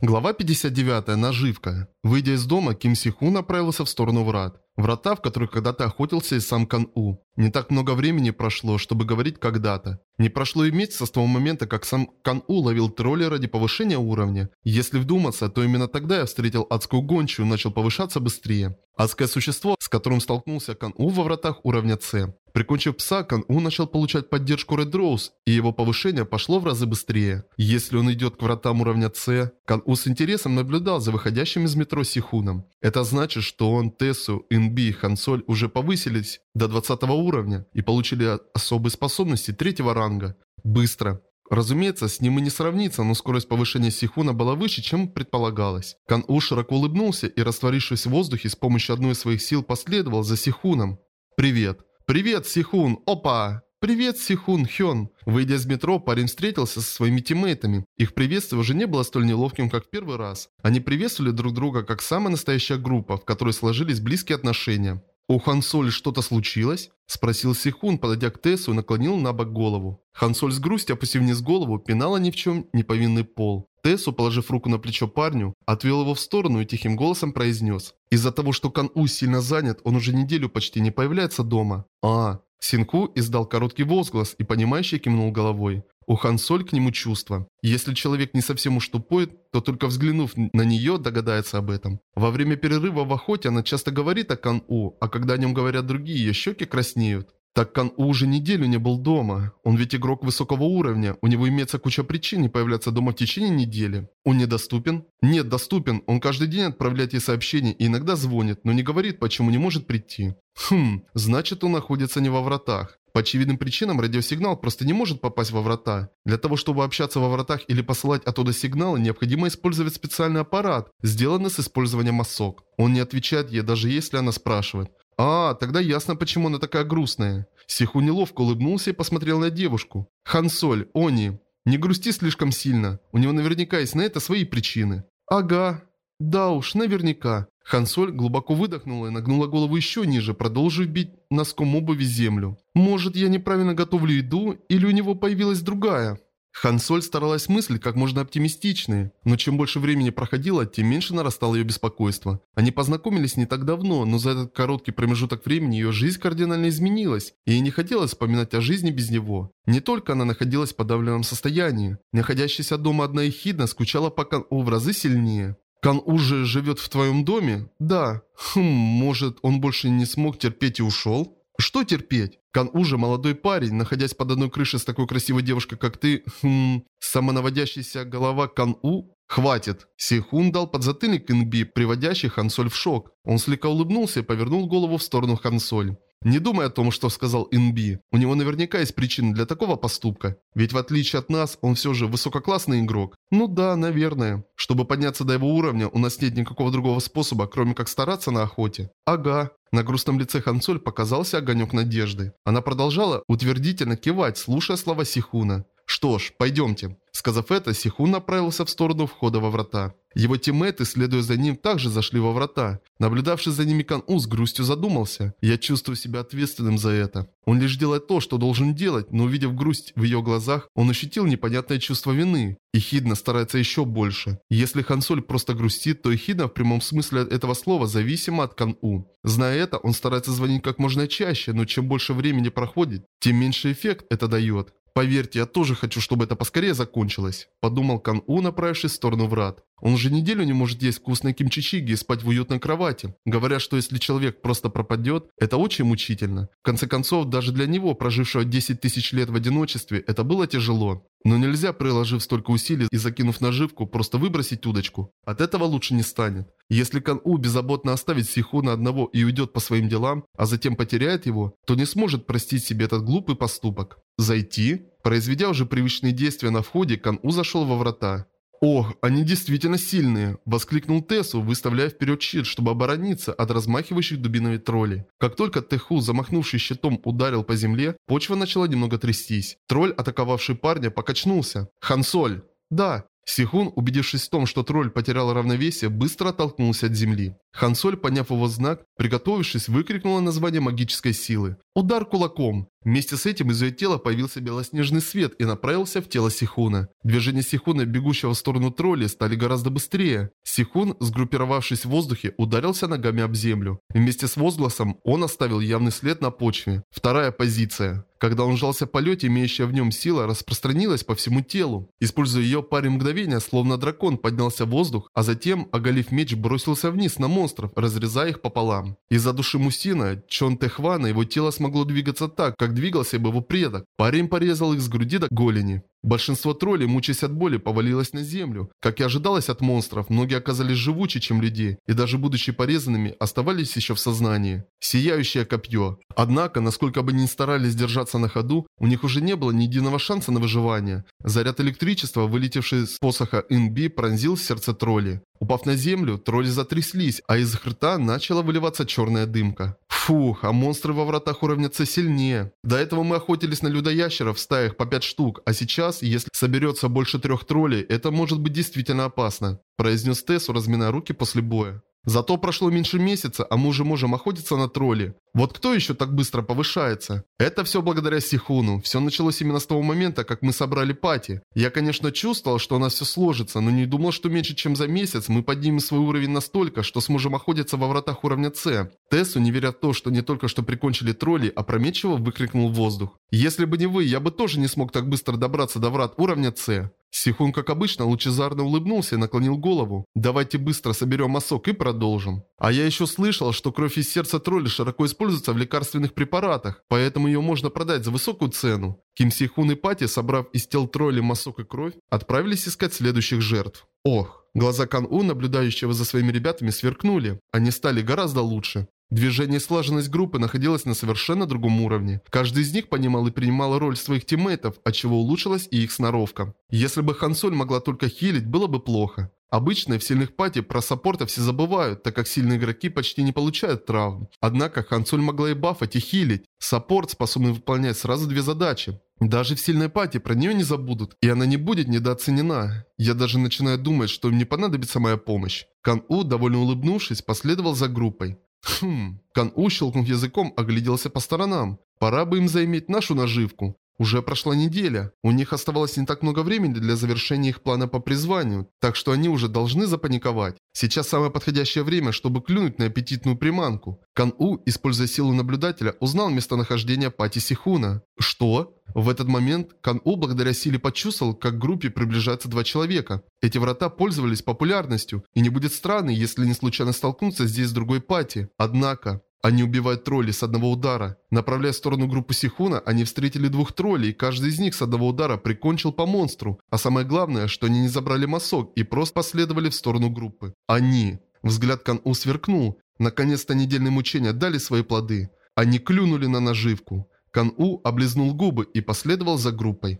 Глава 59. Наживка. Выйдя из дома, Ким Сиху направился в сторону врат. Врата, в которых когда-то охотился и сам Кан-У. Не так много времени прошло, чтобы говорить когда-то. Не прошло и месяца с того момента, как сам Кан-У ловил тролля ради повышения уровня. Если вдуматься, то именно тогда я встретил адскую гончую и начал повышаться быстрее. Адское существо, с которым столкнулся Кан-У во вратах уровня С. Прикончив пса, Кан-У начал получать поддержку Red Rose, и его повышение пошло в разы быстрее. Если он идет к вратам уровня С, Кан-У с интересом наблюдал за выходящим из метро Сихуном. Это значит, что он, Тессу, Инби и Хансоль уже повысились до 20 уровня и получили особые способности третьего ранга. Быстро. Разумеется, с ним и не сравнится, но скорость повышения Сихуна была выше, чем предполагалось. Кан-У широко улыбнулся и, растворившись в воздухе, с помощью одной из своих сил последовал за Сихуном. «Привет!» «Привет, Сихун! Опа!» «Привет, Сихун, Хён!» Выйдя из метро, парень встретился со своими тиммейтами. Их приветствие уже не было столь неловким, как в первый раз. Они приветствовали друг друга как самая настоящая группа, в которой сложились близкие отношения. «У Хансоль что-то случилось?» – спросил Сихун, подойдя к Тессу и наклонил на бок голову. Хансоль с грустью, опустив вниз голову, пинала ни в чем не повинный пол. Тессу, положив руку на плечо парню, отвел его в сторону и тихим голосом произнес. Из-за того, что Кан-У сильно занят, он уже неделю почти не появляется дома. А, Синку издал короткий возглас и понимающе кивнул головой. У Хан Соль к нему чувства. Если человек не совсем уж тупой, то только взглянув на нее, догадается об этом. Во время перерыва в охоте она часто говорит о Кан У, а когда о нем говорят другие, ее щеки краснеют. Так Кан У уже неделю не был дома. Он ведь игрок высокого уровня, у него имеется куча причин не появляться дома в течение недели. Он недоступен? Нет, доступен. Он каждый день отправляет ей сообщения и иногда звонит, но не говорит, почему не может прийти. Хм, значит он находится не во вратах. По очевидным причинам радиосигнал просто не может попасть во врата. Для того, чтобы общаться во вратах или посылать оттуда сигналы, необходимо использовать специальный аппарат, сделанный с использованием масок. Он не отвечает ей, даже если она спрашивает. А, тогда ясно, почему она такая грустная. Сиху неловко улыбнулся и посмотрел на девушку. Хансоль, Они, не грусти слишком сильно. У него наверняка есть на это свои причины. Ага. Да уж, наверняка. Хансоль глубоко выдохнула и нагнула голову еще ниже, продолжив бить носком обуви землю. Может, я неправильно готовлю еду, или у него появилась другая? Хансоль старалась мыслить как можно оптимистичнее, но чем больше времени проходило, тем меньше нарастало ее беспокойство. Они познакомились не так давно, но за этот короткий промежуток времени ее жизнь кардинально изменилась, и ей не хотелось вспоминать о жизни без него. Не только она находилась в подавленном состоянии. Находящаяся дома одна Эхидна скучала по Кан-У в разы сильнее. «Кан уже живет в твоем доме?» «Да». «Хм, может, он больше не смог терпеть и ушел?» Что терпеть? Кан уже молодой парень, находясь под одной крышей с такой красивой девушкой, как ты, хм, самонаводящаяся голова Кан У? Хватит. Сихун дал подзатыльник Инби, приводящий Хансоль в шок. Он слегка улыбнулся и повернул голову в сторону Хансоль. Не думай о том, что сказал Инби. У него наверняка есть причины для такого поступка. Ведь в отличие от нас, он все же высококлассный игрок. Ну да, наверное. Чтобы подняться до его уровня, у нас нет никакого другого способа, кроме как стараться на охоте. Ага. На грустном лице Хансоль показался огонек надежды. Она продолжала утвердительно кивать, слушая слова Сихуна. «Что ж, пойдемте». Сказав это, Сихун направился в сторону входа во врата. Его тиммейты, следуя за ним, также зашли во врата. Наблюдавший за ними Кан-У с грустью задумался. «Я чувствую себя ответственным за это. Он лишь делает то, что должен делать, но увидев грусть в ее глазах, он ощутил непонятное чувство вины. И Хидна старается еще больше. Если Хансоль просто грустит, то Хидна в прямом смысле этого слова зависима от Кан-У. Зная это, он старается звонить как можно чаще, но чем больше времени проходит, тем меньше эффект это дает. Поверьте, я тоже хочу, чтобы это поскорее закончилось», – подумал Кан У, направившись в сторону врат. Он уже неделю не может есть вкусные кимчичиги и спать в уютной кровати. Говорят, что если человек просто пропадет, это очень мучительно. В конце концов, даже для него, прожившего 10 тысяч лет в одиночестве, это было тяжело. Но нельзя, приложив столько усилий и закинув наживку, просто выбросить удочку. От этого лучше не станет. Если Кан-У беззаботно оставит Сихуна одного и уйдет по своим делам, а затем потеряет его, то не сможет простить себе этот глупый поступок. Зайти? Произведя уже привычные действия на входе, Кан-У зашел во врата. «Ох, они действительно сильные!» – воскликнул Тессу, выставляя вперед щит, чтобы оборониться от размахивающих дубиновой троллей. Как только Теху, замахнувший щитом, ударил по земле, почва начала немного трястись. Тролль, атаковавший парня, покачнулся. «Хансоль!» «Да!» Сихун, убедившись в том, что тролль потерял равновесие, быстро оттолкнулся от земли. Хансоль, поняв его знак, приготовившись, выкрикнула название магической силы. Удар кулаком. Вместе с этим из ее тела появился белоснежный свет и направился в тело Сихуна. Движения Сихуна, бегущего в сторону тролли, стали гораздо быстрее. Сихун, сгруппировавшись в воздухе, ударился ногами об землю. Вместе с возгласом он оставил явный след на почве. Вторая позиция. Когда он сжался в полете, имеющая в нем сила распространилась по всему телу. Используя ее паре мгновения, словно дракон поднялся в воздух, а затем, оголив меч, бросился вниз на монстров, разрезая их пополам. Из-за души Мусина, Чон Техвана, его тело смогло двигаться так, как двигался бы его предок. Парень порезал их с груди до голени. Большинство троллей, мучаясь от боли, повалилось на землю. Как и ожидалось от монстров, многие оказались живучи, чем людей, и даже будучи порезанными, оставались еще в сознании. Сияющее копье. Однако, насколько бы ни старались держаться на ходу, у них уже не было ни единого шанса на выживание. Заряд электричества, вылетевший с посоха Инби, пронзил сердце тролли. Упав на землю, тролли затряслись, а из их рта начала выливаться черная дымка. Фух, а монстры во вратах уровня сильнее. До этого мы охотились на людоящеров в стаях по 5 штук, а сейчас, если соберется больше трех троллей, это может быть действительно опасно. Произнес Тессу, разминая руки после боя. Зато прошло меньше месяца, а мы уже можем охотиться на тролли. Вот кто еще так быстро повышается? Это все благодаря Сихуну. Все началось именно с того момента, как мы собрали пати. Я, конечно, чувствовал, что у нас все сложится, но не думал, что меньше чем за месяц мы поднимем свой уровень настолько, что сможем охотиться во вратах уровня С. Тессу, не веря в то, что не только что прикончили тролли, опрометчиво выкрикнул в воздух. Если бы не вы, я бы тоже не смог так быстро добраться до врат уровня С. Сихун, как обычно, лучезарно улыбнулся и наклонил голову. «Давайте быстро соберем мазок и продолжим». А я еще слышал, что кровь из сердца тролля широко используется в лекарственных препаратах, поэтому ее можно продать за высокую цену. Ким Сихун и пати, собрав из тел тролля мазок и кровь, отправились искать следующих жертв. Ох, глаза Кан-У, наблюдающего за своими ребятами, сверкнули. Они стали гораздо лучше. Движение и слаженность группы находилась на совершенно другом уровне. Каждый из них понимал и принимал роль своих тиммейтов, отчего улучшилась и их сноровка. Если бы Хансоль могла только хилить, было бы плохо. Обычно в сильных пати про саппорта все забывают, так как сильные игроки почти не получают травм. Однако Хансоль могла и бафать, и хилить. Саппорт способен выполнять сразу две задачи. Даже в сильной пати про нее не забудут, и она не будет недооценена. Я даже начинаю думать, что им не понадобится моя помощь. Кан-У, довольно улыбнувшись, последовал за группой. Хм. Кан-У, щелкнув языком, огляделся по сторонам. Пора бы им заиметь нашу наживку. Уже прошла неделя. У них оставалось не так много времени для завершения их плана по призванию, так что они уже должны запаниковать. Сейчас самое подходящее время, чтобы клюнуть на аппетитную приманку. Кан-У, используя силу наблюдателя, узнал местонахождение Пати Сихуна. Что? В этот момент Кан-У благодаря силе почувствовал, как к группе приближаются два человека. Эти врата пользовались популярностью, и не будет странно, если не случайно столкнуться здесь с другой Пати. Однако... Они убивают троллей с одного удара. Направляя в сторону группы Сихуна, они встретили двух троллей, и каждый из них с одного удара прикончил по монстру. А самое главное, что они не забрали мосок и просто последовали в сторону группы. Они. Взгляд Кан-У сверкнул. Наконец-то недельные мучения дали свои плоды. Они клюнули на наживку. Кан-У облизнул губы и последовал за группой.